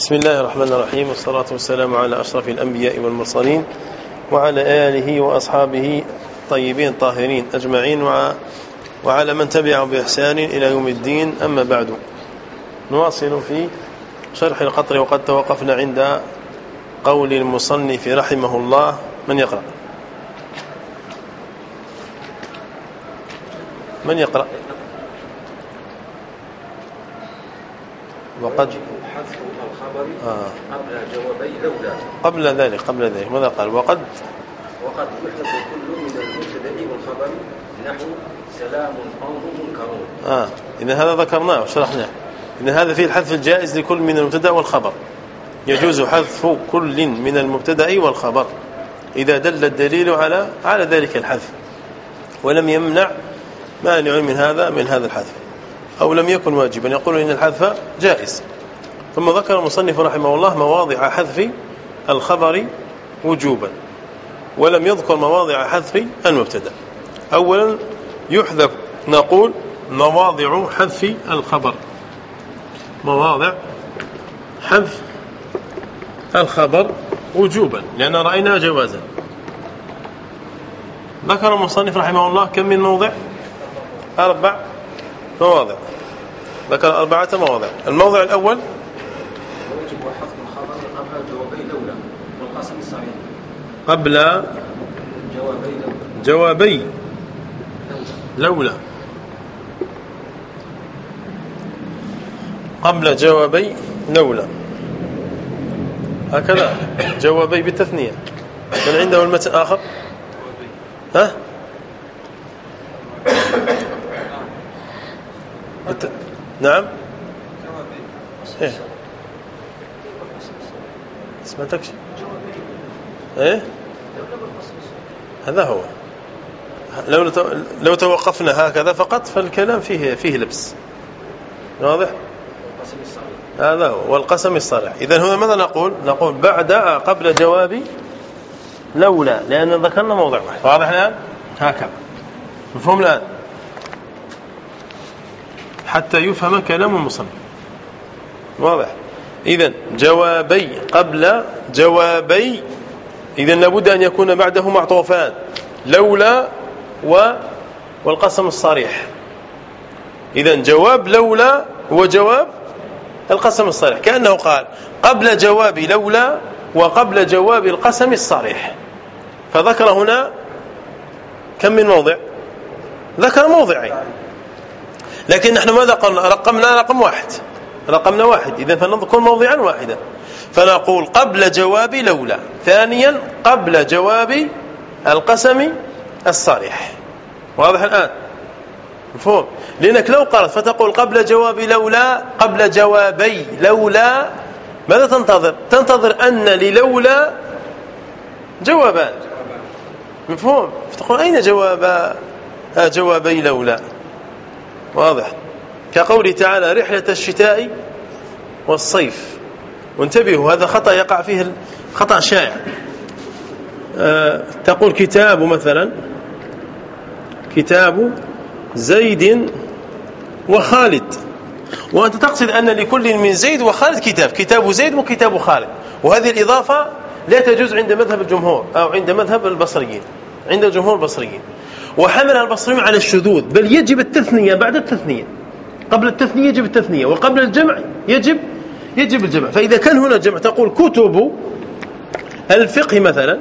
بسم الله الرحمن الرحيم والصلاة والسلام على أشرف الأنبياء والمرسلين وعلى آله وأصحابه طيبين الطاهرين أجمعين وعلى من تبعهم بإحسان إلى يوم الدين أما بعد. نواصل في شرح القطر وقد توقفنا عند قول المصنف رحمه الله. من يقرأ؟ من يقرأ؟ وقد حذف الخبر آه. قبل جوابي لولا قبل ذلك قبل ذلك. ماذا قال؟ وقد وقد يحذف كل من المبتدا والخبر نحو سلام قوم منكرون. آه. إذا هذا ذكرناه وشرحناه إن هذا فيه الحذف الجائز لكل من المبتدأ والخبر. يجوز حذف كل من المبتدأ والخبر. إذا دل الدليل على على ذلك الحذف. ولم يمنع مانع من هذا من هذا الحذف. أو لم يكن واجبا. يقول إن الحذف جائز. ثم ذكر المصنف رحمه الله مواضع حذف الخبر وجوبا ولم يذكر مواضع حذف المبتدا. أولا يحذف نقول مواضع حذف الخبر. مواضع حذف الخبر وجوبا لأن رأينا جوازا. ذكر المصنف رحمه الله كم من موضع؟ أربع مواضع. ذكر أربعة مواضع. الموضع الأول ويجب حذف الخبر قبل جوابي لولا والقسم الصحيح قبل جوابي لولا جوابي. لولا. قبل جوابي لولا. هكذا. جوابي بالتثنية من عنده المتن آخر ها. نعم. إيه سمعتك إيه؟ هذا هو. لو لو توقفنا هكذا فقط فالكلام فيه فيه لبس. واضح؟ هذا هو. والقسم الصريح. إذا هنا ماذا نقول؟ نقول بعد قبل جواب لولا لأن ذكرنا موضع واحد. واضح الآن؟ هكذا. مفهوم الآن؟ حتى يفهم كلام المصنف. واضح. إذا جوابي قبل جوابي. إذا لابد أن يكون بعده معطوفان لولا و والقسم الصريح. إذا جواب لولا هو جواب القسم الصريح. كأنه قال قبل جواب لولا وقبل جواب القسم الصريح. فذكر هنا كم من موضع؟ ذكر موضعين. لكن نحن ماذا قلنا؟ رقمنا رقم واحد. رقمنا واحد. إذا فنذكر موضعا واحدا. فنقول قبل جواب لولا. ثانيا قبل جواب القسم الصريح. واضح الآن؟ مفهوم؟ لأنك لو قرأت فتقول قبل جواب لولا قبل جوابي لولا ماذا تنتظر؟ تنتظر أن للولا جوابان. مفهوم؟ فتقول أين جواب جوابي لولا؟ واضح. كقوله تعالى رحلة الشتاء والصيف. وانتبهوا هذا خطأ يقع فيه خطأ شائع. أه تقول كتاب مثلا كتاب زيد وخالد. وأنت تقصد أن لكل من زيد وخالد كتاب كتاب زيد وكتاب خالد. وهذه الإضافة لا تجوز عند مذهب الجمهور أو عند مذهب البصريين عند جمهور البصريين. وحملها البصريون على الشذوذ بل يجب التثنية بعد التثنية. قبل التثنية يجب التثنية وقبل الجمع يجب يجب الجمع. فإذا كان هنا جمع تقول كتب الفقه مثلا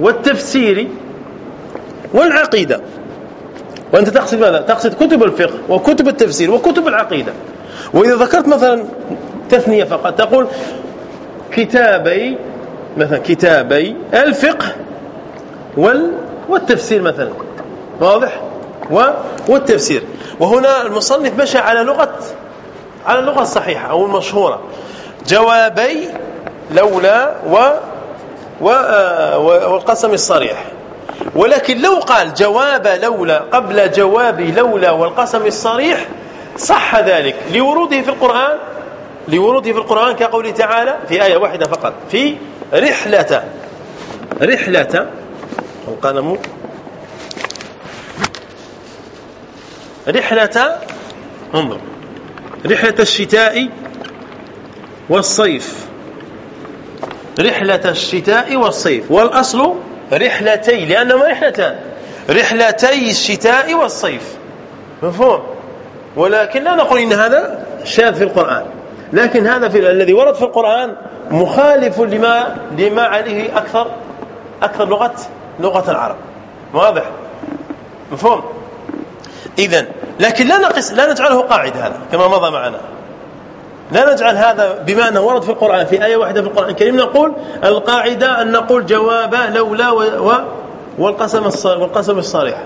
والتفسير والعقيدة. وأنت تقصد ماذا؟ تقصد كتب الفقه وكتب التفسير وكتب العقيدة. وإذا ذكرت مثلا تثنية فقط تقول كتابي مثلا كتابي الفقه وال والتفسير مثلا. واضح؟ والتفسير. وهنا المصنف مشى على لغة على اللغة الصحيحة أو المشهورة جوابي لولا و والقسم الصريح. ولكن لو قال جواب لولا قبل جواب لولا والقسم الصريح صح ذلك. لوروده في القرآن لوروده في القرآن كقوله تعالى في آية واحدة فقط في رحلة رحلة القلم رحلة انظر رحلة الشتاء والصيف. رحلة الشتاء والصيف. والأصل رحلتي لأنهما رحلتان. رحلتي الشتاء والصيف. مفهوم؟ ولكن لا نقول إن هذا شاذ في القرآن. لكن هذا في الذي ورد في القرآن مخالف لما لما عليه أكثر أكثر لغة لغة العرب. واضح؟ مفهوم؟ إذا لكن لا نقص لا نجعله قاعدة هذا كما مضى معنا. لا نجعل هذا بما أنه ورد في القرآن في آية واحدة في القرآن الكريم نقول القاعدة أن نقول جوابه لولا و والقسم والقسم الصريح.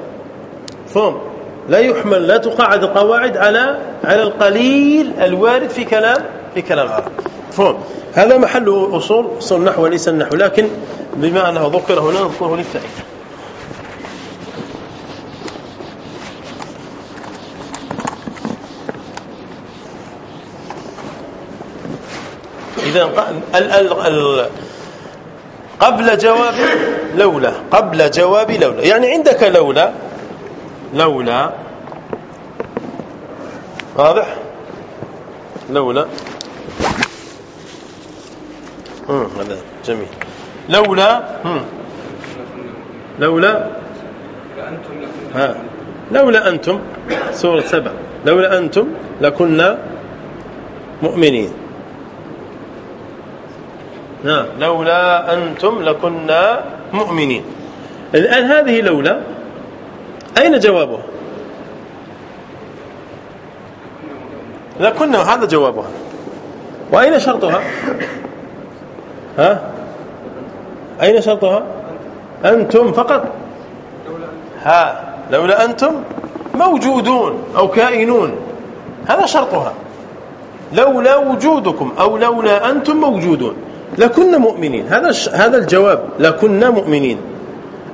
فهم؟ لا يحمل لا تقاعد القواعد على على القليل الوارد في كلام في كلام العرب فهم؟ هذا محل أصول أصول النحو وليس النحو. لكن بما أنه ذكر هنا نذكره للفائدة إذا قبل جواب لولا قبل جواب لولا. يعني عندك لولا لولا واضح؟ لولا. هذا جميل. لولا لولا. ها. لولا أنتم سورة سبع. لولا أنتم لكنا مؤمنين. نعم لولا أنتم لكنا مؤمنين. الآن هذه لولا أين جوابها؟ لكنا هذا جوابها. وأين شرطها؟ ها؟ أين شرطها؟ أنتم فقط. ها لولا أنتم موجودون أو كائنون. هذا شرطها. لولا وجودكم أو لولا أنتم موجودون. لكنا مؤمنين. هذا هذا الجواب لكنا مؤمنين.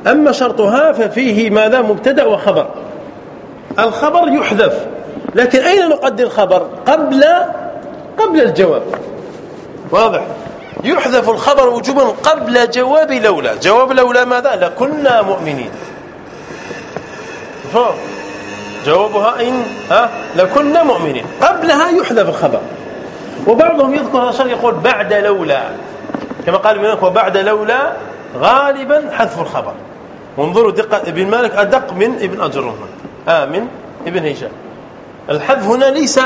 أما شرطها ففيه ماذا مبتدأ وخبر. الخبر يحذف. لكن أين نقدر الخبر؟ قبل قبل الجواب. واضح. يحذف الخبر وجوبا قبل جواب لولا. جواب لولا ماذا؟ لكنا مؤمنين. جوابها إن ها؟ لكنا مؤمنين. قبلها يحذف الخبر. وبعضهم يذكر هذا الشرط يقول بعد لولا كما قال ابن وبعد لولا غالبا حذف الخبر. وانظروا دقة ابن مالك أدق من ابن أجرهم آه من ابن هشام. الحذف هنا ليس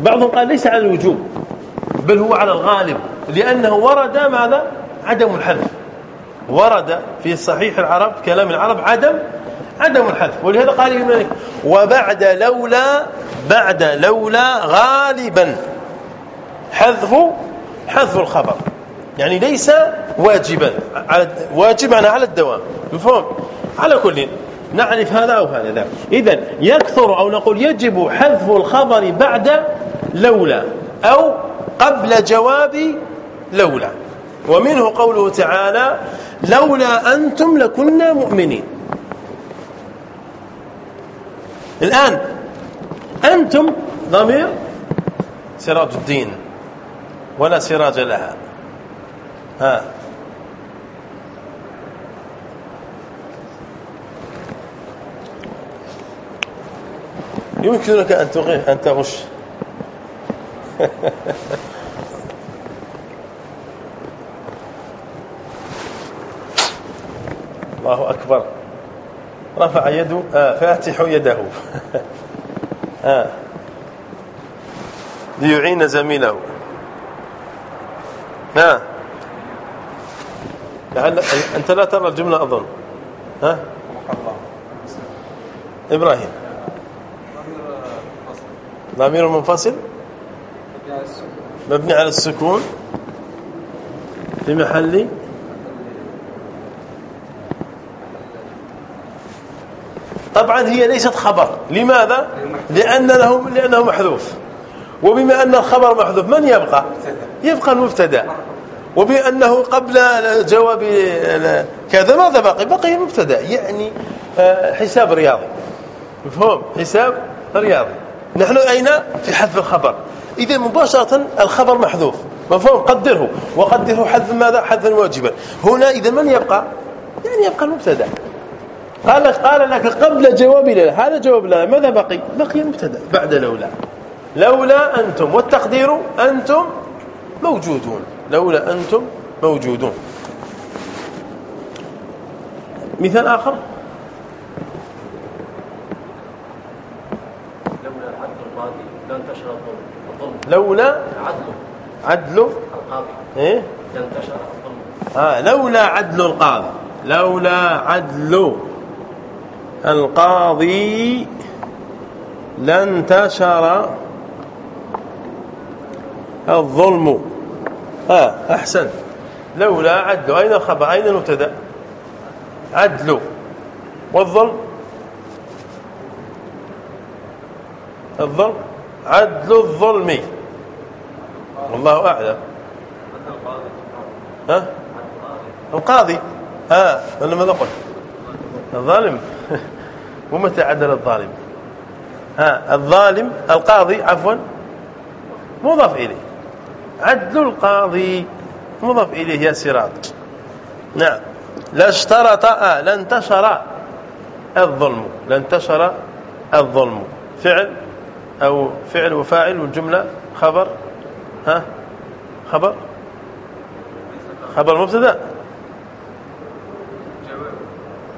بعضهم قال ليس على الوجوب بل هو على الغالب لأنه ورد ماذا؟ عدم الحذف. ورد في صحيح العرب كلام العرب عدم عدم الحذف. ولهذا قال ابن مالك وبعد لولا بعد لولا غالبا. حذف حذف الخبر. يعني ليس واجبا. على واجبا على الدوام. مفهوم؟ على كل. نعرف هذا أو هذا. إذا يكثر أو نقول يجب حذف الخبر بعد لولا أو قبل جواب لولا. ومنه قوله تعالى لولا أنتم لكنا مؤمنين. الآن أنتم ضمير سراج الدين. ولا سراج لها. ها. يمكنك أن أن تغش. الله أكبر. رفع يده آه فاتح يده. آه. ليعين زميله. ها. لعل أنت لا ترى الجملة أظن. ها؟ إبراهيم. ضمير منفصل؟ مبني على السكون. في محل. طبعا هي ليست خبر. لماذا؟ لأن له لأنه محذوف. وبما أن الخبر محذوف من يبقى؟ يبقى المبتدأ. وبأنه قبل جواب كذا ماذا بقي بقي مبتدا يعني آه، حساب رياضي. مفهوم؟ حساب رياضي. نحن أين؟ في حذف الخبر. إذا مباشرة الخبر محذوف. مفهوم؟ قدره. وقدره حذف ماذا؟ حذفا واجبا. هنا إذا من يبقى؟ يعني يبقى المبتدا. قال قال لك قبل جواب لا. هذا جواب لا. ماذا بقي بقي المبتدا. بعد لولا. لولا أنتم. والتقدير أنتم موجودون. لولا أنتم موجودون. مثال آخر. لولا عدل القاضي لانتشر الظلم. لولا عدل عدل القاضي إيه؟ لانتشر الظلم. آه لولا عدل القاضي. لولا عدل القاضي لانتشر الظلم. آه. أحسن. لولا عدل أين الخبر أين المبتدا عدل والظلم الظلم عدل الظلم. والله أعلم. ها؟ القاضي. ها أنا ماذا قلت الظالم. ومتى عدل الظالم. ها الظالم القاضي عفوا. مضاف إليه. عدل القاضي. مضاف إليه يا سراط نعم. لاشترط آه لانتشر الظلم. لانتشر الظلم. فعل أو فعل وفاعل والجملة خبر. ها؟ خبر؟ خبر مبتدا؟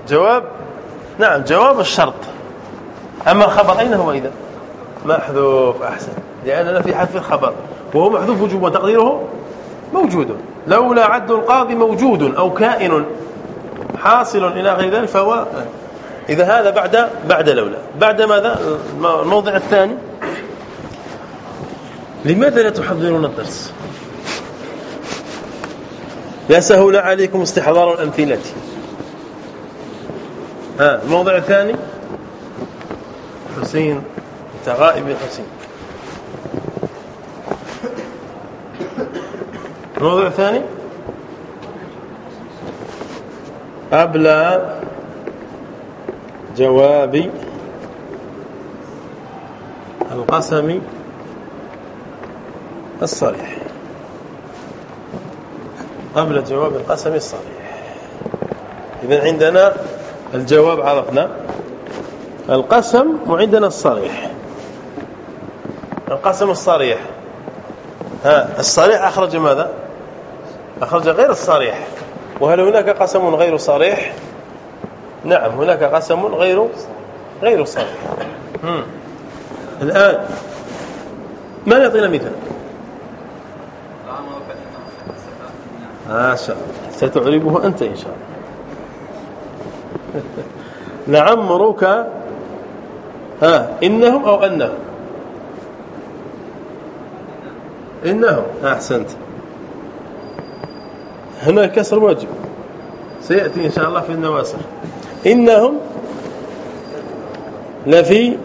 جواب. نعم جواب الشرط. أما الخبر أين هو إذا؟ محذوف أحسن. لأننا في حذف الخبر. وهو محذوف وجوبا تقديره موجود. لولا عد القاضي موجود أو كائن حاصل إلى غير ذلك فهو إذا هذا بعد بعد لولا. بعد ماذا؟ الموضع الثاني. لماذا لا تحضرون الدرس؟ لا سهل عليكم استحضار الأمثلة. ها الموضع الثاني. حسين انت غائب يا حسين. الموضوع الثاني قبل جواب القسم الصريح. قبل جواب القسم الصريح. إذا عندنا الجواب عرفنا. القسم وعندنا الصريح. القسم الصريح. ها الصريح أخرج ماذا؟ أخرج غير الصريح. وهل هناك قسم غير صريح؟ نعم هناك قسم غير غير صريح. الآن ما يعطينا مثال؟ ما ستعربه أنت إن شاء الله. لعمرك ها إنهم أو أنهم؟ إنهم. أحسنت. هنا كسر واجب. سيأتي إن شاء الله في النواسر إنهم لفي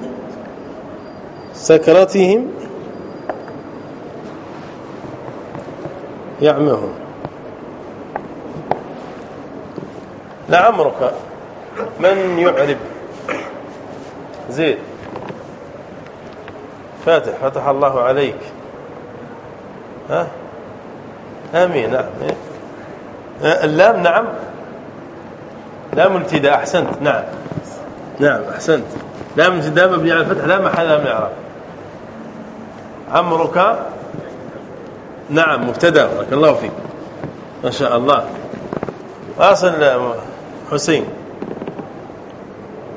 سكرتهم يعمهون. لعمرك من يعرب؟ زيد. فاتح فتح الله عليك. ها؟ آمين. نعم اللام نعم. لام الابتداء أحسنت. نعم. نعم أحسنت. لام الابتداء مبني على الفتح لا محل من الإعراب. عمرك؟ نعم مبتدأ. بارك الله فيك. ما شاء الله. واصل حسين.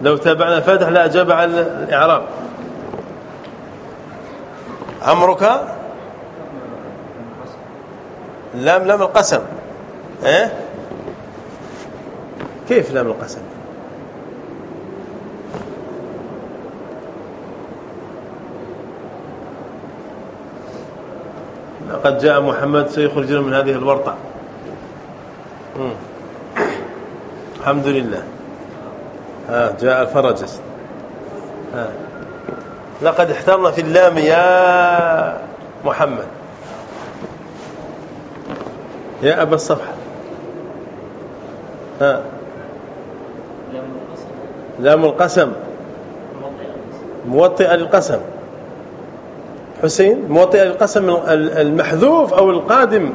لو تابعنا فاتح لا أجاب على الإعراب. عمرك؟ لام لام القسم. إيه؟ كيف لام القسم؟ لقد جاء محمد سيخرجنا من هذه الورطة. الحمد لله. ها جاء الفرج ها. لقد احترنا في اللام يا محمد. يا أبا الصفحة ها لام القسم موطئ للقسم. حسين موطئ للقسم المحذوف أو القادم.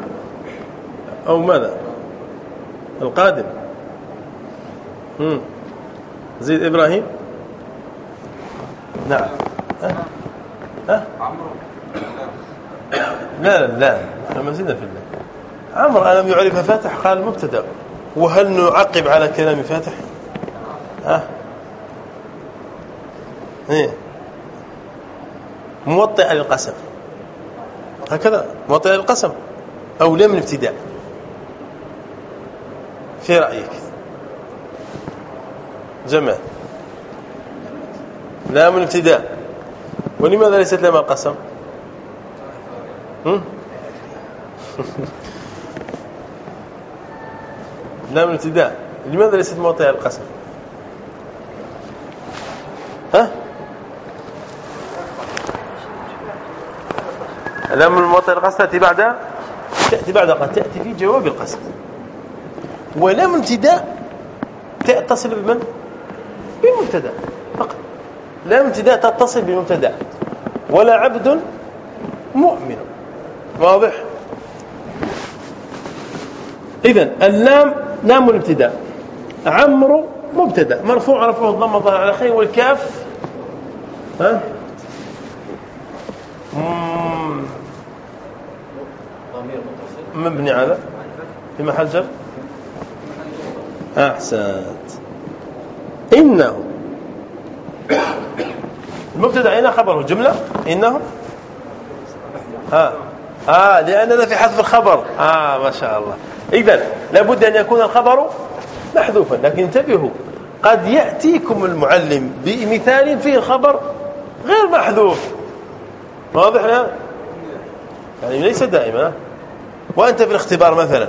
أو ماذا؟ القادم. هم. زيد إبراهيم. نعم. ها ها لا لا لا. ما زلنا في الله. عمر ألم يعرف فاتح قال مبتدأ. وهل نعقب على كلام فاتح؟ ها؟ إيه. موطئ للقسم. هكذا موطئ للقسم. أو لم الابتداء. في رأيك. جمال لام الابتداء. ولماذا ليست لام القسم؟ لام الابتداء. لماذا ليست موطئ القسم؟ ها؟ لام الموطئ القسم تأتي بعد؟ تأتي بعد قد تأتي في جواب القسم. ولام الابتداء تتصل بمن؟ بالمبتدا فقط. لام ابتداء تتصل بالمبتدا ولا عبد مؤمن. واضح؟ اذا اللام لام الابتداء. عمرو مبتدأ. مرفوع رفعه الضم ظهر على خير والكاف. ها؟ مبني على؟ في محل جر؟ أحسنت. إنه. المبتدأ اين خبره. جملة؟ إنه. ها. آه لأننا في حذف الخبر. آه ما شاء الله. اذا لابد أن يكون الخبر محذوفا لكن انتبهوا قد يأتيكم المعلم بمثال فيه الخبر غير محذوف. واضح؟ لا؟ يعني ليس دائما. وأنت في الاختبار مثلا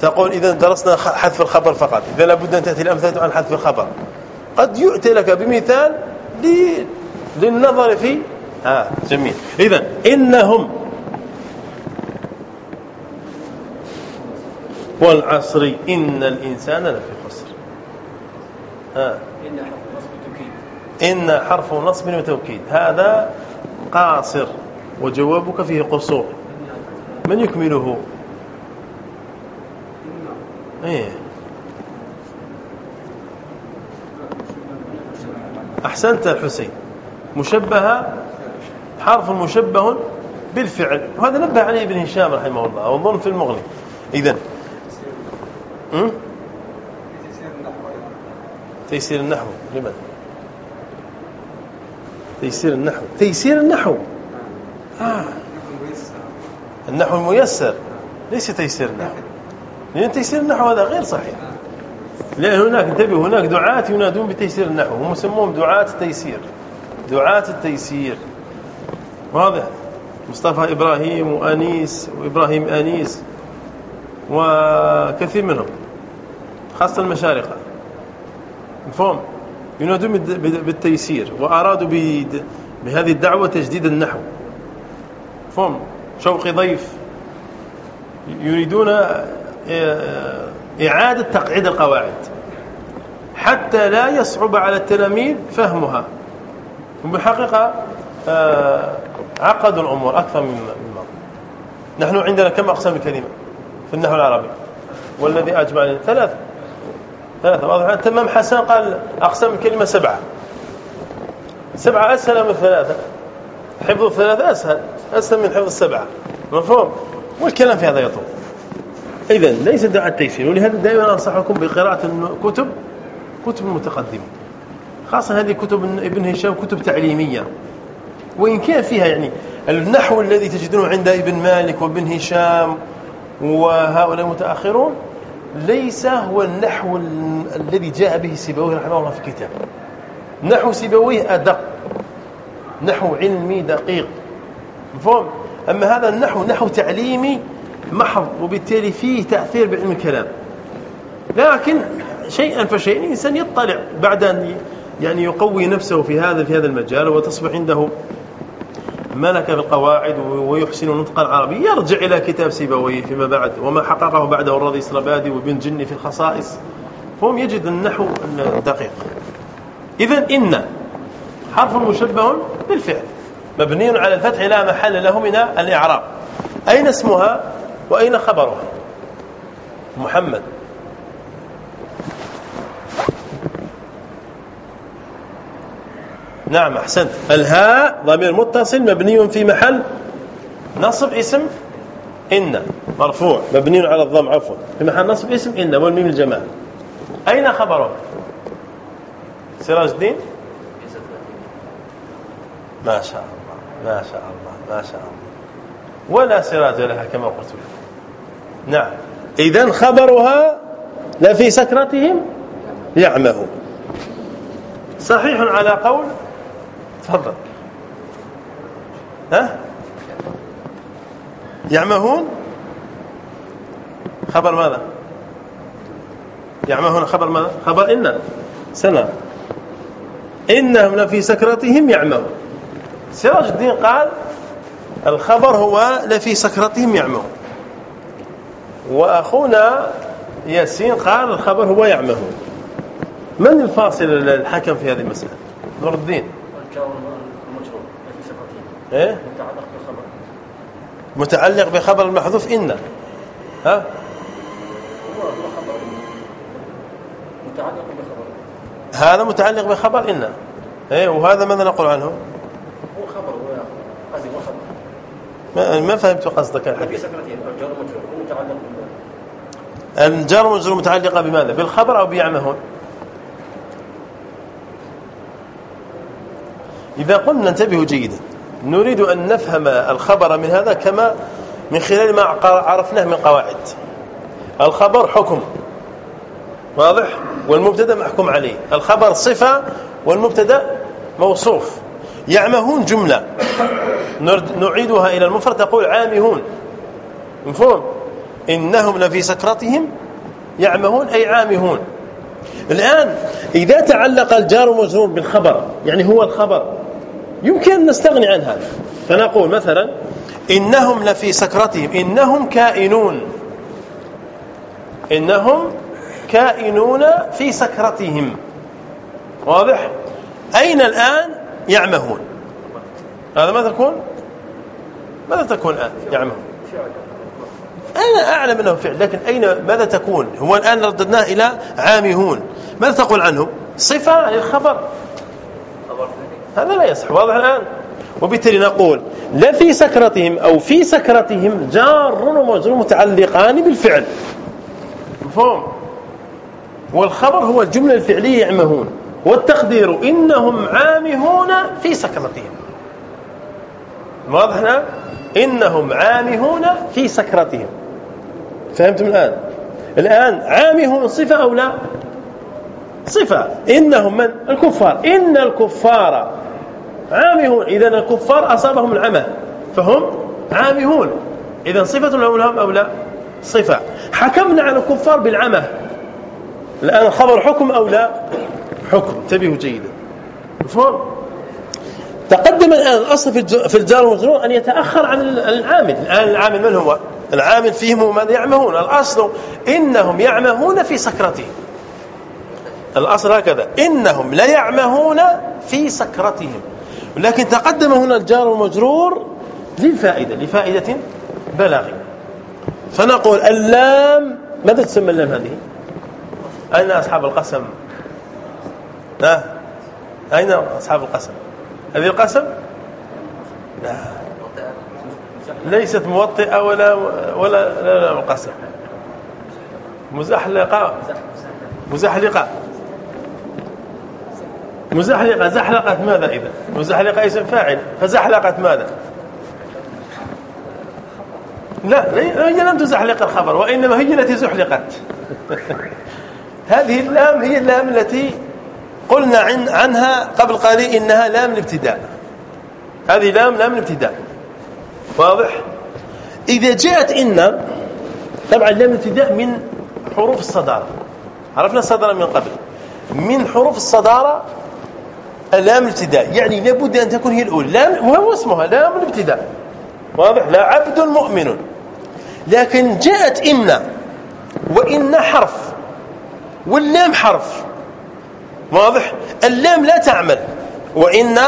تقول اذا درسنا حذف الخبر فقط. اذا لابد أن تأتي الأمثلة عن حذف الخبر. قد يؤتي لك بمثال للنظر في آه جميل. اذا إنهم والعصر إن الإنسان لفي خسر. آه. إن حرف نصب وتوكيد هذا قاصر. وجوابك فيه قصور. من يكمله؟ إيه. أحسنت الحسين. مشبهة حرف مشبه بالفعل. وهذا نبه عليه ابن هشام رحمه الله واظن في المغني. تيسير النحو لمن تيسير النحو تيسير النحو. آه. النحو الميسر. ليس تيسير النحو. لأن تيسير النحو هذا غير صحيح. لأن هناك انتبه هناك دعاة ينادون بتيسير النحو. هم يسموهم دعاة التيسير. دعاة التيسير. واضح؟ مصطفى إبراهيم وأنيس وإبراهيم أنيس. وكثير منهم خاصة المشارقة. مفهوم؟ ينادون بالتيسير وأرادوا بهذه الدعوة تجديد النحو. مفهوم؟ شوقي ضيف. يريدون آه، إعادة تقعيد القواعد. حتى لا يصعب على التلاميذ فهمها. وبالحقيقة آه، عقدوا الأمور أكثر مما نحن عندنا كم أقسام الكلمة؟ في النحو العربي. والذي أجمع ثلاثة ثلاثة واضح. تمام حسن قال أقسام الكلمة سبعة. سبعة أسهل من ثلاثة. حفظ الثلاثة أسهل. أسهل من حفظ السبعة. مفهوم؟ والكلام في هذا يطول. إذا ليس دعاء التيسير. ولهذا دائما أنصحكم بقراءة الكتب كتب المتقدمين خاصة هذه كتب ابن هشام كتب تعليمية. وإن كان فيها يعني النحو الذي تجدونه عند ابن مالك وابن هشام وهؤلاء المتأخرون ليس هو النحو الذي جاء به سيبويه رحمه الله في الكتاب. نحو سيبويه أدق. نحو علمي دقيق. مفهوم؟ أما هذا النحو نحو تعليمي محض وبالتالي فيه تأثير بعلم الكلام. لكن شيئا فشيئا الإنسان يطلع بعد أن يعني يقوي نفسه في هذا في هذا المجال وتصبح عنده ملك بالقواعد ويحسن نطق العربي يرجع إلى كتاب سيبويه فيما بعد وما حققه بعده الرضي السربادي وابن جني في الخصائص. فهم يجد النحو الدقيق إذا إن حرف مشبه بالفعل مبني على الفتح لا محل له من الإعراب. أين اسمها وأين خبرها؟ محمد. نعم أحسنت الهاء ضمير متصل مبني في محل نصب اسم إن. مرفوع. مبني على الضم عفوا. في محل نصب اسم إن والميم الجماعة أين خبره؟ سراج الدين؟ ما شاء الله ما شاء الله ما شاء الله. ولا سراج لها كما قلت لك. نعم. إذا خبرها لفي سكرتهم يعمه صحيح على قول تفضل. ها؟ يعمهون؟ خبر ماذا؟ يعمهون خبر ماذا؟ خبر إن. سنة. إنهم لفي سكرتهم يعمهون. سراج الدين قال الخبر هو لفي سكرتهم يعمهون. وأخونا ياسين قال الخبر هو يعمهون. من الفاصل الحكم في هذه المسألة؟ نور الدين. إيه؟ متعلق بخبر متعلق بخبر المحذوف إن. ها؟ متعلق بخبر هذا متعلق بخبر إن. إيه؟ وهذا ماذا نقول عنه؟ هو خبر هو قصدي هو خبر ما, ما فهمت قصدك الحديث الجار والمجرور متعلقة بماذا؟ بالخبر أو بيعمهون إذا قلنا انتبهوا جيدا. نريد أن نفهم الخبر من هذا كما من خلال ما عرفناه من قواعد. الخبر حكم. واضح؟ والمبتدا محكوم عليه. الخبر صفة والمبتدا موصوف. يعمهون جملة. نعيدها إلى المفرد. تقول عامهون. مفهوم؟ إنهم لفي سكرتهم يعمهون أي عامهون. الآن إذا تعلق الجار والمجرور بالخبر يعني هو الخبر يمكن نستغني عن هذا. فنقول مثلا إنهم لفي سكرتهم إنهم كائنون. إنهم كائنون في سكرتهم. واضح؟ أين الآن؟ يعمهون. هذا ماذا تكون؟ ماذا تكون الآن؟ يعمهون. أنا أعلم أنه فعل لكن أين ماذا تكون؟ هو الآن رددناه إلى عامهون. ماذا تقول عنه صفة للخبر. هذا لا يصح واضح الآن؟ وبالتالي نقول لا في سكرتهم أو في سكرتهم جار ومجرور متعلقان بالفعل. مفهوم؟ والخبر هو الجملة الفعلية يعمهون والتقدير إنهم عامهون في سكرتهم. واضح الآن؟ إنهم عامهون في سكرتهم. فهمتم الآن؟ الآن عامهون صفة أو لا؟ صفة. إنهم من؟ الكفار. إن الكفار عامهون. إذا الكفار أصابهم العمى. فهم عامهون. إذا صفة لهم أو لا؟ صفة. حكمنا على الكفار بالعمى. الآن الخبر حكم أو لا؟ حكم. انتبهوا جيدا. مفهوم؟ تقدم الآن الأصل في الجار والمجرور أن يتأخر عن العامل. الآن العامل من هو؟ العامل فيهم ماذا يعمهون. الأصل إنهم يعمهون في سكرتهم. الأصل هكذا. إنهم ليعمهون في سكرتهم. لكن تقدم هنا الجار والمجرور للفائدة لفائدة بلاغية فنقول اللام ماذا تسمى اللام هذه؟ أين أصحاب القسم؟ ها؟ أين أصحاب القسم؟ هذه القسم؟ لا. ليست موطئة ولا ولا لا لا القسم مزحلقة. مزحلقة. مزحلقة زحلقت ماذا إذا؟ مزحلقة اسم فاعل. فزحلقت ماذا؟ لا هي لم تزحلق الخبر وإنما هي التي زحلقت. هذه اللام هي اللام التي قلنا عن عنها قبل قليل إنها لام الابتداء. هذه لام لام الابتداء. واضح؟ إذا جاءت إن طبعا لام الابتداء من حروف الصدارة. عرفنا الصدارة من قبل. من حروف الصدارة لام الابتداء يعني لابد أن تكون هي الأولى. لام وهو اسمها لام الابتداء. واضح؟ لا عبد مؤمن. لكن جاءت إن وإن حرف. واللام حرف. واضح؟ اللام لا تعمل. وإن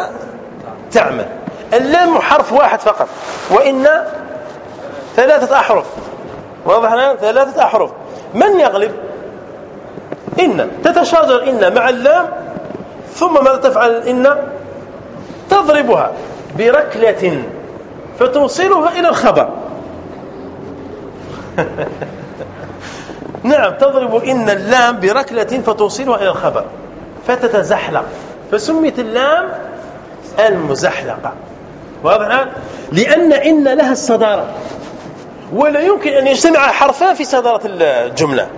تعمل. اللام حرف واحد فقط. وإن ثلاثة أحرف. واضح الآن؟ ثلاثة أحرف. من يغلب؟ إن. تتشاجر إن مع اللام ثم ماذا تفعل؟ إن تضربها بركلة فتوصلها إلى الخبر. نعم تضرب إن اللام بركلة فتوصلها إلى الخبر. فتتزحلق. فسميت اللام المزحلقة. واضح؟ الآن لأن إن لها الصدارة. ولا يمكن أن يجتمع حرفان في صدارة الجملة.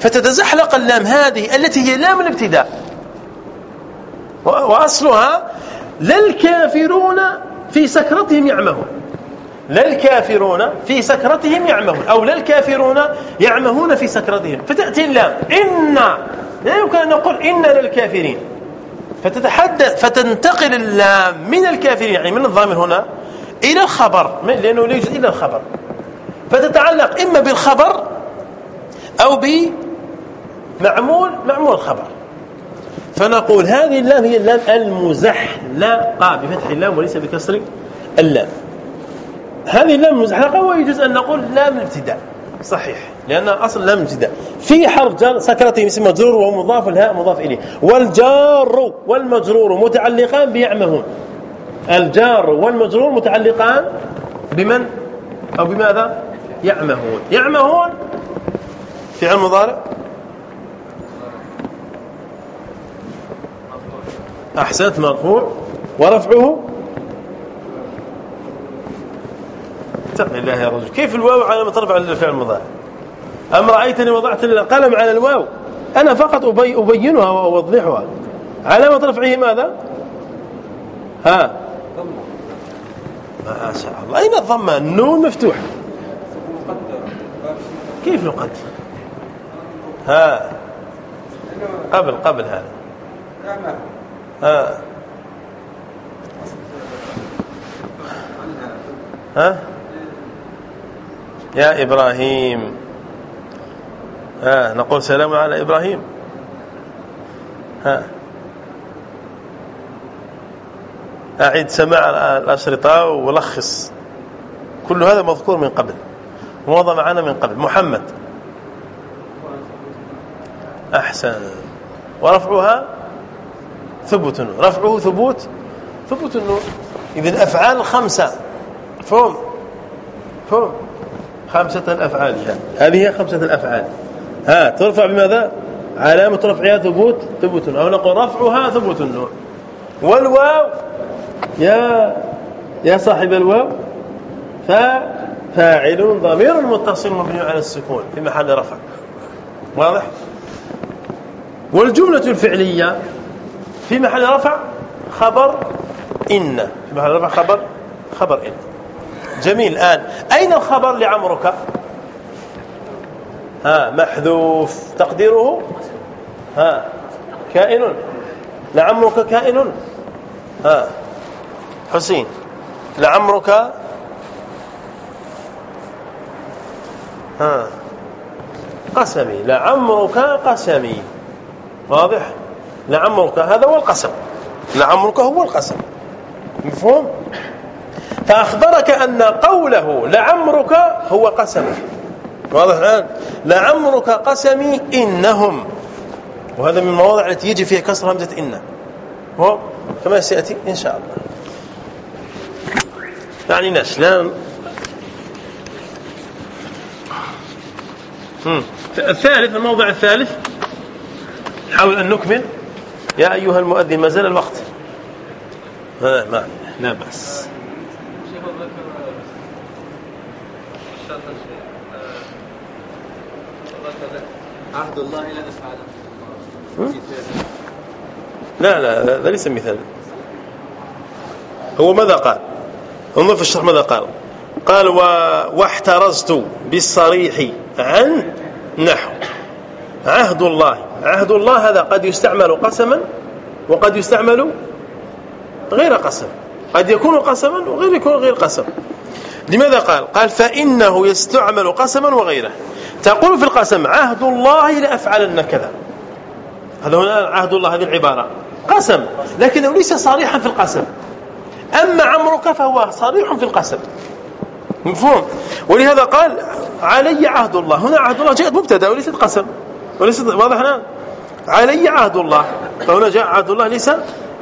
فتتزحلق اللام هذه التي هي لام الابتداء. وأصلها لا الكافرون في سكرتهم يعمهون. لا الكافرون في سكرتهم يعمهون. أو لا الكافرون يعمهون في سكرتهم. فتأتي اللام. إن. لا يمكن أن نقول إن للكافرين. فتتحدث فتنتقل اللام من الكافرين يعني من الضامر هنا إلى الخبر. لأنه لا يوجد إلا الخبر. فتتعلق إما بالخبر أو بمعمول معمول الخبر فنقول هذه اللام هي اللام المزحلقة بفتح اللام وليس بكسر اللام. هذه اللام المزحلقة ويجوز أن نقول لام الابتداء صحيح. لأن أصل لام الابتداء في حرف جر سكرته اسم مجرور وهو مضاف الهاء مضاف إليه. والجار والمجرور متعلقان بيعمهون الجار والمجرور متعلقان بمن؟ أو بماذا؟ يعمهون يعمهون فعل مضارع؟ أحسنت مرفوع ورفعه. اتق الله يا رجل. كيف الواو على ما ترفع الفعل المضارع؟ أم رأيتني وضعت القلم على الواو؟ أنا فقط أبي أبينها وأوضحها. علامة رفعه ماذا؟ ها. ما شاء الله. أين الضمة؟ النون مفتوح كيف نقدر؟ ها. قبل قبل هذا. ها. ها. يا إبراهيم. ها نقول سلام على إبراهيم. ها. أعيد سماع الأشرطة ولخص. كل هذا مذكور من قبل. ومضى معنا من قبل. محمد. أحسن. ورفعها. ثبوت النون رفعه ثبوت ثبوت النون إذن الأفعال الخمسة فهم؟ فهم؟ خمسة الأفعال يعني. هذه هي خمسة الأفعال. ها ترفع بماذا؟ علامة رفعها ثبوت ثبوت أو نقول رفعها ثبوت النون والواو يا يا صاحب الواو فاعل ضمير متصل مبني على السكون في محل رفع. واضح؟ والجملة الفعلية في محل رفع خبر إن. في محل رفع خبر خبر إن. جميل. الآن أين الخبر لعمرك؟ ها محذوف. تقديره؟ ها كائن. لعمرك كائن؟ ها حسين. لعمرك؟ ها قسمي. لعمرك قسمي. واضح؟ لعمرك هذا هو القسم. لعمرك هو القسم. مفهوم؟ فأخبرك أن قوله لعمرك هو قسم. واضح الآن؟ لعمرك قسمي إنهم. وهذا من المواضع التي يجي فيها كسر همزة إن. كما سيأتي إن شاء الله. يعني ناس لا الثالث الموضع الثالث. نحاول أن نكمل. يا أيها المؤذن ما زال الوقت. ما لا بأس. عهد الله لا نفعله لا لا هذا ليس مثال. هو ماذا قال؟ انظر في الشرح ماذا قال. قال واحترزت بالصريح عن نحو. عهد الله. عهد الله هذا قد يستعمل قسما وقد يستعمل غير قسم. قد يكون قسما وغير يكون غير قسم. لماذا قال؟ قال فإنه يستعمل قسما وغيره. تقول في القسم عهد الله لأفعلن كذا. هذا هنا عهد الله هذه العبارة. قسم لكنه ليس صريحا في القسم. أما عمرك فهو صريح في القسم. مفهوم؟ ولهذا قال علي عهد الله. هنا عهد الله جاءت مبتدأ وليست قسم. وليست واضح هنا علي عهد الله. فهنا جاء عهد الله ليس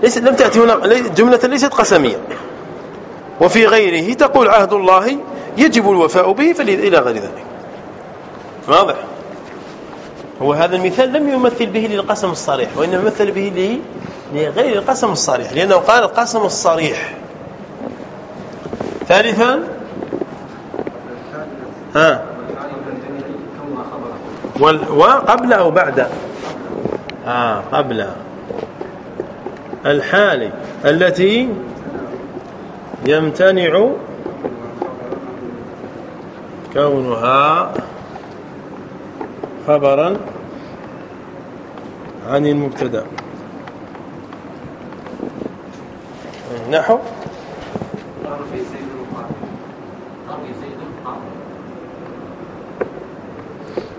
ليس لم تأتي هنا جملة ليست قسمية. وفي غيره تقول عهد الله يجب الوفاء به إلى غير ذلك. واضح؟ هو هذا المثال لم يمثل به للقسم الصريح وإنما مثل به لغير القسم الصريح لأنه قال القسم الصريح. ثالثا؟ ها؟ وقبل أو بعد آه قبل. الحال التي يمتنع كونها خبرا عن المبتدأ. نحو.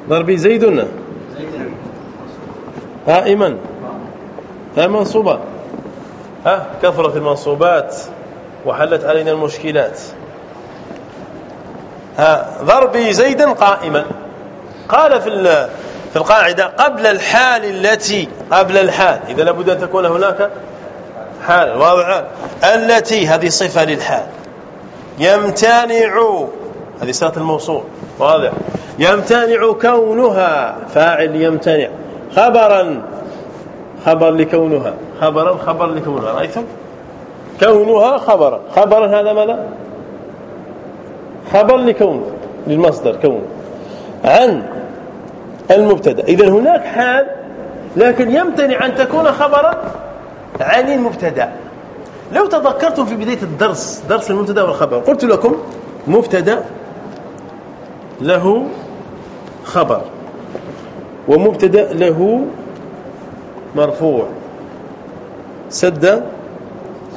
ضربي زيد قائما. ها منصوبة. ها؟ كثرت المنصوبات وحلت علينا المشكلات. ها؟ ضربي زيدا قائما. قال في في القاعدة قبل الحال التي قبل الحال. إذا لابد أن تكون هناك حال واضح. التي هذه صفة للحال. يمتنع هذه صفة الموصول واضح. يمتنع كونها فاعل يمتنع. خبرا. خبر لكونها. خبرا خبر لكونها. رأيتم؟ كونها خبرا. خبرا هذا ماذا خبر لكون للمصدر كون. عن المبتدأ. اذا هناك حال لكن يمتنع أن تكون خبرا عن المبتدأ. لو تذكرتم في بداية الدرس درس المبتدأ والخبر قلت لكم مبتدأ له خبر. ومبتدا له مرفوع. سد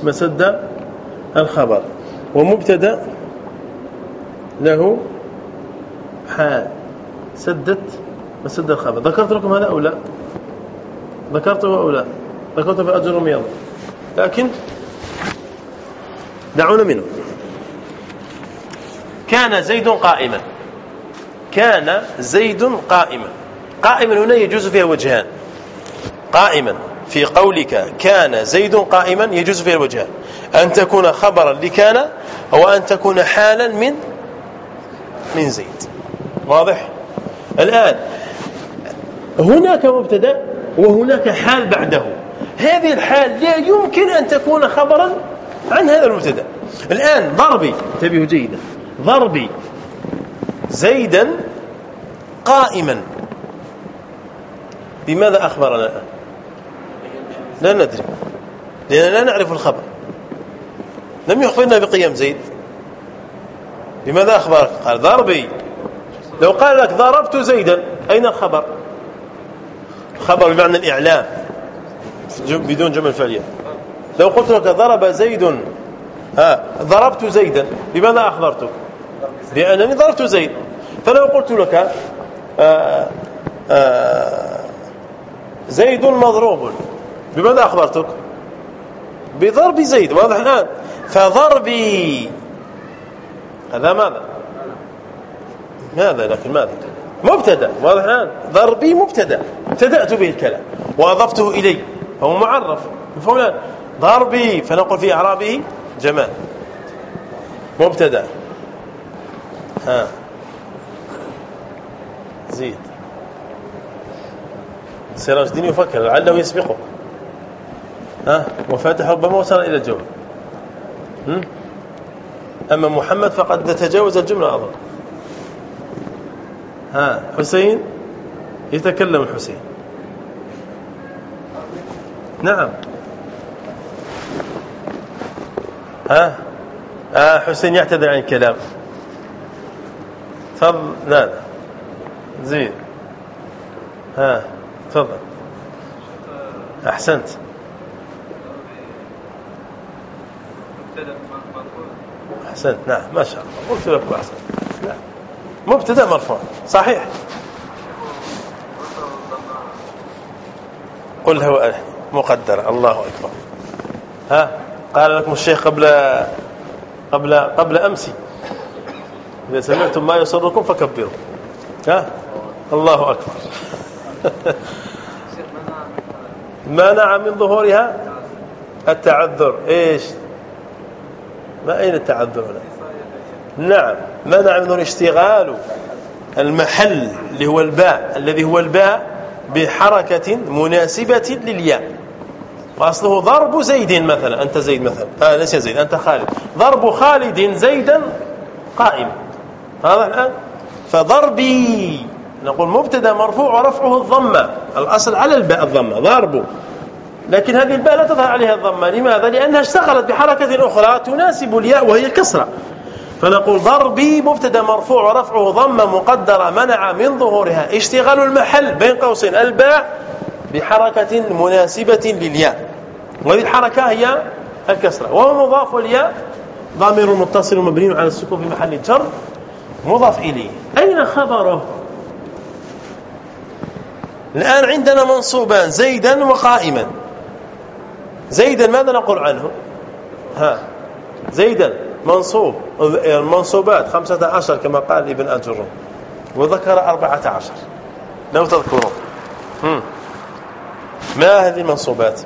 مسد الخبر. ومبتدا له حال سدت مسد الخبر. ذكرت لكم هذا أو لا؟ ذكرته أو لا؟ ذكرته في أجر رمياض لكن دعونا منه. كان زيد قائما. كان زيد قائما. قائما هنا يجوز فيها وجهان. قائما في قولك كان زيد قائما يجوز فيها الوجهان أن تكون خبرا لكان أو أن تكون حالا من من زيد. واضح؟ الآن هناك مبتدا وهناك حال بعده. هذه الحال لا يمكن أن تكون خبرا عن هذا المبتدا. الآن ضربي انتبهوا جيدا. ضربي زيدا قائما. بماذا أخبرنا؟ الآن لا ندري. لأننا لا نعرف الخبر. لم يخبرنا بقيام زيد. بماذا أخبرك؟ قال ضربي. لو قال لك ضربت زيدا أين الخبر؟ خبر بمعنى الإعلام بدون جمل فعلية. لو قلت لك ضرب زيد ها ضربت زيدا بماذا أخبرتك؟ بأنني ضربت زيد. فلو قلت لك آآ آه، آآ آه، زيد مضروب. بماذا أخبرتك؟ بضرب زيد واضح الآن. فضربي هذا ماذا؟ ماذا لكن ماذا؟ مبتدا واضح الآن. ضربي مبتدا. ابتدأت به الكلام. وأضفته إلي. فهو معرف. فلان ضربي. فنقول في إعرابه جمال. مبتدا. ها. زيد. سراج الدين يفكر لعله يسبقه. ها؟ وفاتح ربما وصل إلى الجواب أما محمد فقد تجاوز الجملة أظن ها؟ حسين؟ يتكلم الحسين نعم. ها؟ آه حسين يعتذر عن الكلام. تفضل. لا. زين. ها؟ تفضل. أحسنت. أحسنت نعم ما شاء الله. لكم احسنت نعم. مبتدأ مرفوع. صحيح. قل هو مقدر. الله أكبر. ها؟ قال لكم الشيخ قبل قبل قبل أمس. إذا سمعتم ما يسركم فكبروا. ها؟ الله أكبر. منع من ظهورها؟ التعذر. إيش؟ ما أين التعذر هنا؟ نعم. منع منه الاشتغال؟ المحل اللي هو الباء الذي هو الباء بحركة مناسبة للياء. وأصله ضرب زيد مثلا. أنت زيد مثلا. آه ليس زيد. أنت خالد. ضرب خالد زيدا قائم. هذا الآن؟ فضربي. نقول مبتدا مرفوع ورفعه الضمة. الأصل على الباء الضمة ضرب لكن هذه الباء لا تظهر عليها الضمة. لماذا؟ لأنها اشتغلت بحركة أخرى تناسب الياء وهي الكسره فنقول ضربي مبتدا مرفوع ورفعه ضمة مقدرة منع من ظهورها. اشتغال المحل بين قوسين. الباء بحركة مناسبة للياء. وهذه الحركة هي الكسرة. وهو مضاف الياء. ضامر متصل مبني على السكون في محل جر مضاف إليه. أين خبره؟ الآن عندنا منصوبان زيدا وقائما. زيدا ماذا نقول عنه؟ ها زيدا منصوب المنصوبات خمسة عشر كما قال ابن أجر وذكر أربعة عشر. لو تذكرون. ما هذه المنصوبات؟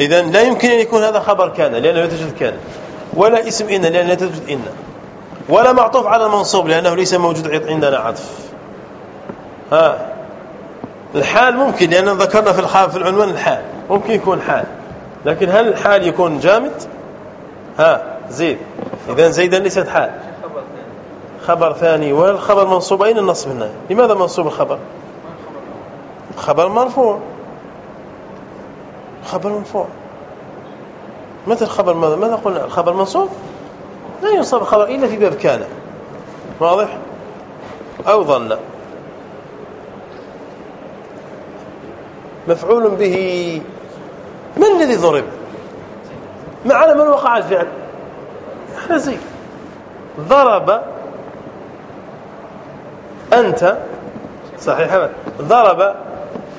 إذا لا يمكن أن يكون هذا خبر كان لأنه لا توجد كان. ولا اسم إن لأنه لا توجد إن. ولا معطوف على المنصوب لأنه ليس موجود عندنا عطف. ها. الحال ممكن لأن ذكرنا في الحال في العنوان الحال. ممكن يكون حال. لكن هل الحال يكون جامد؟ ها زيد. إذا زيدا ليست حال. خبر ثاني. والخبر منصوب. أين النصب هنا؟ لماذا منصوب الخبر؟ خبر مرفوع. خبر مرفوع. متى الخبر ماذا ماذا قلنا؟ الخبر منصوب؟ لا ينصب الخبر إلا في باب كان. واضح؟ أو ظن. مفعول به من الذي ضرب؟ ما على من وقع الفعل؟ إحنا زي ضرب أنت صحيح ضرب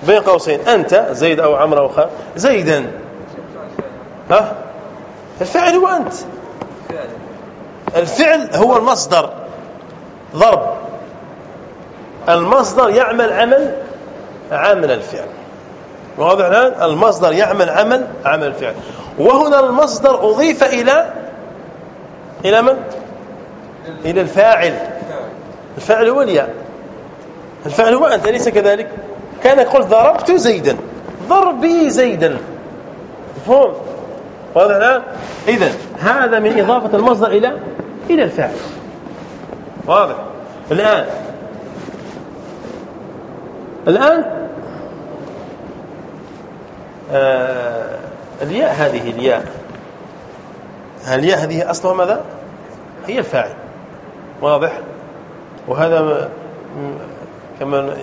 بين قوسين أنت زيد أو عمرو أو خالد زيدا. ها؟ الفعل هو أنت. الفعل هو المصدر. ضرب. المصدر يعمل عمل عمل الفعل. واضح الآن؟ المصدر يعمل عمل عمل الفعل وهنا المصدر أضيف إلى إلى من؟ إلى الفاعل. الفاعل هو الياء. الفاعل هو أنت ليس كذلك؟ كان قلت ضربت زيدا. ضربي زيدا. مفهوم؟ واضح الآن؟ إذا هذا من إضافة المصدر إلى إلى الفاعل. واضح. الآن الآن الياء هذه الياء. الياء هذه أصلها ماذا؟ هي الفاعل. واضح؟ وهذا كما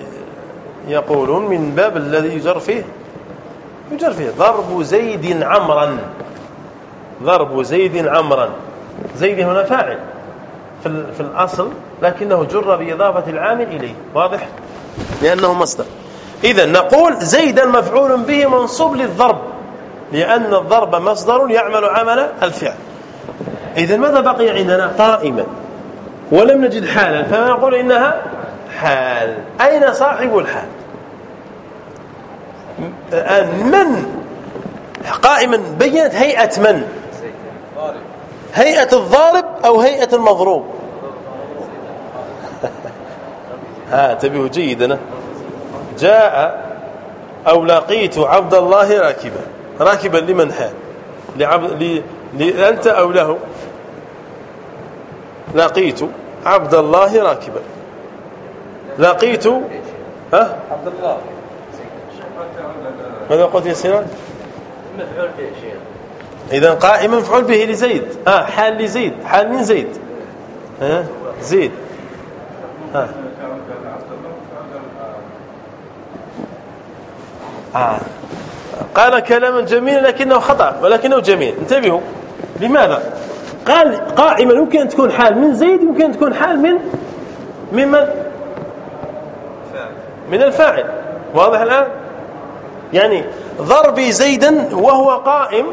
يقولون من باب الذي يجر فيه يجر فيه. ضرب زيد عمرا. ضرب زيد عمرا. زيد هنا فاعل في, في الأصل لكنه جر بإضافة العامل إليه. واضح؟ لأنه مصدر. إذا نقول زيدا مفعول به منصوب للضرب لأن الضرب مصدر يعمل عمل الفعل. إذا ماذا بقي عندنا؟ قائما. ولم نجد حالا فنقول إنها حال. أين صاحب الحال؟ الآن من؟ قائما بينت هيئة من؟ هيئة الضارب أو هيئة المضروب؟ ها تبيه جيدا. جاء أو لقيت عبد الله راكبا. راكبا لمن حال؟ لعبد لأنت أو له؟ لقيت عبد الله راكبا. لقيت ها؟ عبد الله ماذا قلت يا سيران؟ مفعول به شيء إذا قائما مفعول به لزيد. آه حال لزيد. حال من زيد. ها؟ زيد. ها. قال كلاما جميلا لكنه خطأ ولكنه جميل. انتبهوا. لماذا؟ قال قائما يمكن أن تكون حال من زيد يمكن أن تكون حال من ممن من؟ الفاعل. واضح الآن؟ يعني ضربي زيدا وهو قائم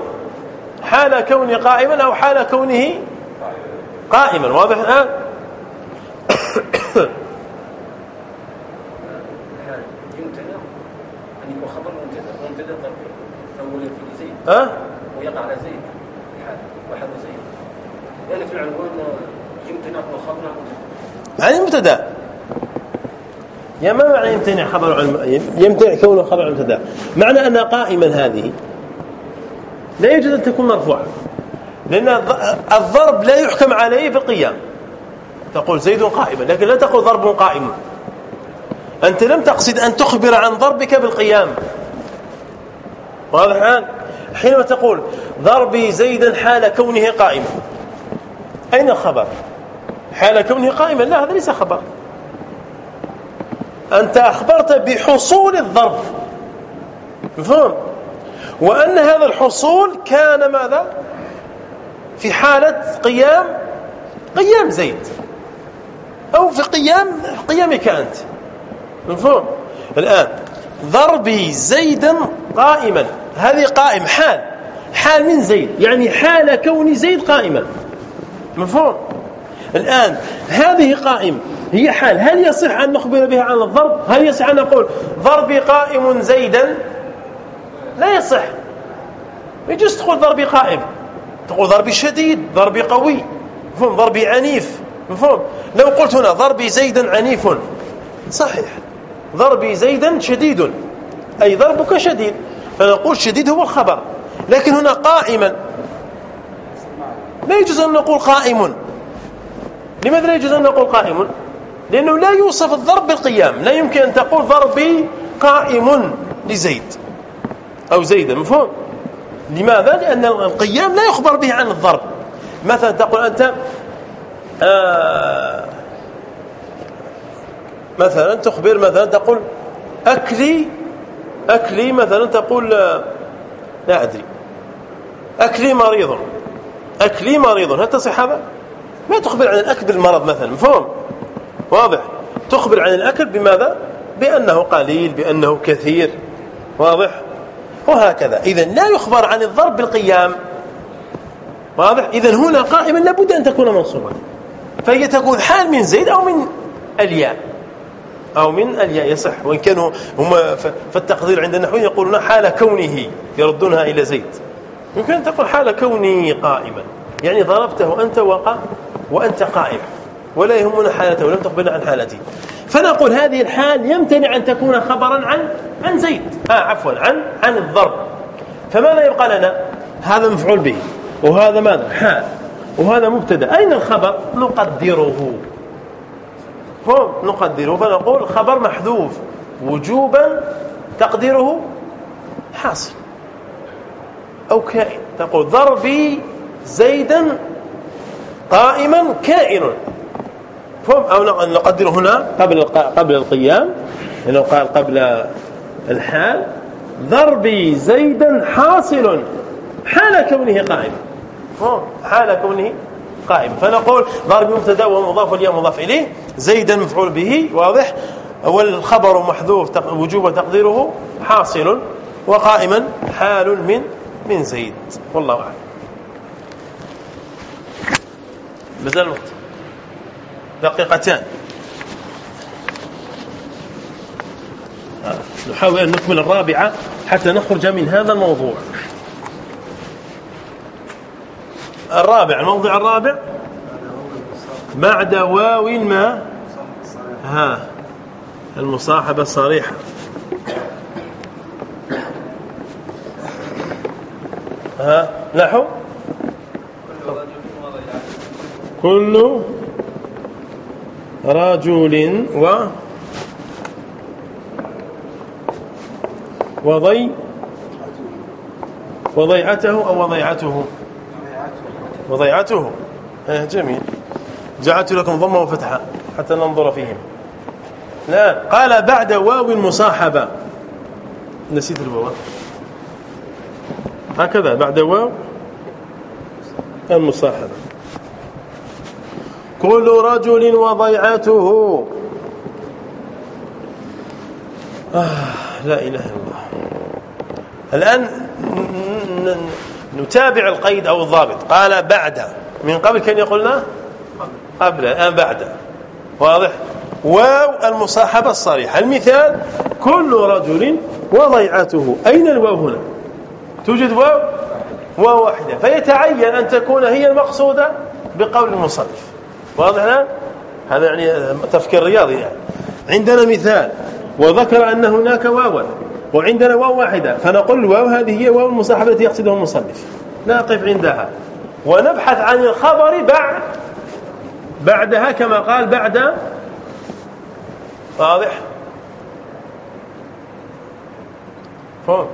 حال كوني قائما أو حال كونه قائما. واضح الآن؟ خبر مبتدا مبتدا ضربي أولا في زيد. ها؟ ويقع على زيد. واحد زيد لأن في العنوان يمكن أن خبر معنى المبتدا يا ما معنى يمتنع خبر عن يمتنع كونه خبر عن المبتدا معنى أن قائما هذه لا يجوز أن تكون مرفوعة. لأن الضرب لا يحكم عليه بالقيام تقول زيد قائما لكن لا تقول ضرب قائم. أنت لم تقصد أن تخبر عن ضربك بالقيام. واضح الآن؟ حينما تقول ضربي زيدا حال كونه قائما. أين الخبر؟ حال كونه قائما. لا هذا ليس خبر. أنت أخبرت بحصول الضرب. مفهوم؟ وأن هذا الحصول كان ماذا؟ في حالة قيام قيام زيد. أو في قيام قيامك أنت. مفهوم؟ الآن ضربي زيدا قائما. هذه قائم حال. حال من زيد؟ يعني حال كون زيد قائما. مفهوم؟ الآن هذه قائم. هي حال. هل يصح أن نخبر بها عن الضرب؟ هل يصح أن نقول ضربي قائم زيدا؟ لا يصح. يجوز تقول ضربي قائم. تقول ضربي شديد ضربي قوي. مفهوم؟ ضربي عنيف. مفهوم؟ لو قلت هنا ضربي زيدا عنيف. صحيح. ضربي زيدا شديد. أي ضربك شديد. فنقول شديد هو الخبر. لكن هنا قائما. لا يجوز أن نقول قائم. لماذا لا يجوز أن نقول قائم؟ لأنه لا يوصف الضرب بالقيام. لا يمكن أن تقول ضربي قائم لزيد أو زيدا مفهوم؟ لماذا؟ لأن القيام لا يخبر به عن الضرب. مثلا تقول أنت آه مثلا تخبر مثلا تقول أكلي أكلي مثلا تقول لا أدري. أكلي مريض. أكلي مريض. هل تصح هذا؟ ما تخبر عن الأكل بالمرض مثلا. مفهوم؟ واضح. تخبر عن الأكل بماذا؟ بأنه قليل بأنه كثير. واضح؟ وهكذا. إذا لا يخبر عن الضرب بالقيام. واضح؟ إذا هنا قائما لابد أن تكون منصوبا فهي تكون حال من زيد أو من الياء. أو من الياء يصح. وإن كانوا هم فالتقدير عند النحويين يقولون حال كونه يردونها إلى زيد. يمكن أن تقول حال كوني قائما. يعني ضربته أنت وقع وأنت قائم. ولا يهمنا حالته ولم تخبرنا عن حالته فنقول هذه الحال يمتنع أن تكون خبرا عن عن زيد. آه عفوا عن عن الضرب. فماذا يبقى لنا؟ هذا مفعول به. وهذا ماذا؟ حال. وهذا مبتدأ. أين الخبر؟ نقدره. هم نقدره فنقول خبر محذوف وجوبا تقديره حاصل. أو كائن تقول ضربي زيدا قائما كائن فهم أو نقدر هنا قبل قبل القيام لأنه قال قبل الحال ضربي زيدا حاصل حال كونه قائما حال كونه قائما فنقول ضرب مبتدا ومضاف والياء مضاف إليه زيدا مفعول به واضح. والخبر محذوف وجوب تقديره حاصل وقائما حال من من زيد. والله أعلم. مازال الوقت. دقيقتان. نحاول أن نكمل الرابعة حتى نخرج من هذا الموضوع. الرابع الموضع الرابع. بعد واو ما ها المصاحبة الصريحة. ها نحو. كل رجل و وضي وضيعته أو وضيعته. وضيعته. آه جميل. جعلت لكم ضمة وفتحة حتى ننظر فيهم. لا قال بعد واو مصاحبة. نسيت الواو. هكذا بعد واو المصاحبة. كل رجل وضيعته. آه لا إله إلا الله. الآن نتابع القيد أو الضابط. قال بعد. من قبل كان يقولنا؟ قبل الآن بعد. واضح؟ واو المصاحبة الصريحة. المثال كل رجل وضيعته. أين الواو هنا؟ توجد واو؟ واو واحدة. فيتعين أن تكون هي المقصودة بقول المصنف. واضح الآن هذا يعني تفكير رياضي يعني. عندنا مثال. وذكر أن هناك واوا. وعندنا واو واحدة. فنقول الواو هذه هي واو المصاحبة التي يقصدها المصنف. نقف عندها. ونبحث عن الخبر بعد بعدها كما قال بعد واضح؟ فهم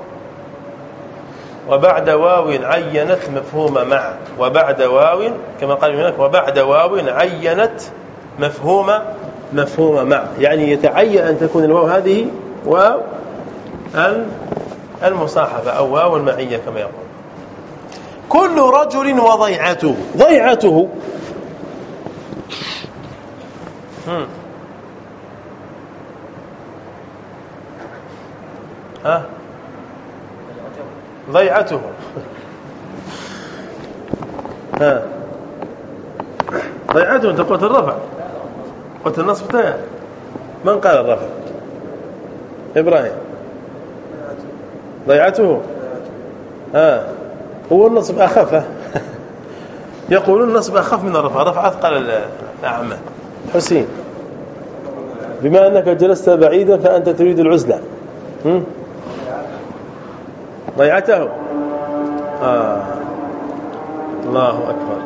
وبعد واو عينت مفهوم مع. وبعد واو كما قال هناك وبعد واو عينت مفهوم مفهوم مع. يعني يتعين أن تكون الواو هذه واو المصاحبة أو واو المعية كما يقول. كل رجل وضيعته. ضيعته. ها؟ ضيعته. ها. ضيعته. انت قلت الرفع. قلت النصب تاعه. من قال الرفع؟ إبراهيم. ضيعته. ها. هو النصب أخف. يقولون النصب أخف من الرفع. الرفع أثقل الأعمال. حسين. بما أنك جلست بعيدا فأنت تريد العزلة. ضيعته. آه. الله أكبر.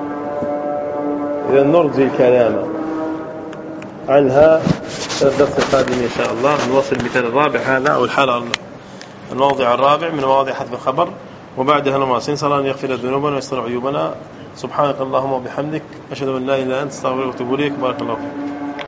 إذا نرجي الكلام عنها. في الدرس القادم إن شاء الله. نوصل المثال الرابع. هذا أو الحالة الموضع الرابع من مواضع حذف الخبر وبعدها نواصل صلى الله يغفر ذنوبنا ويستر عيوبنا. سبحانك اللهم وبحمدك أشهد أن لا إله إلا أنت أستغفرك وأتوب إليك. بارك الله فيك.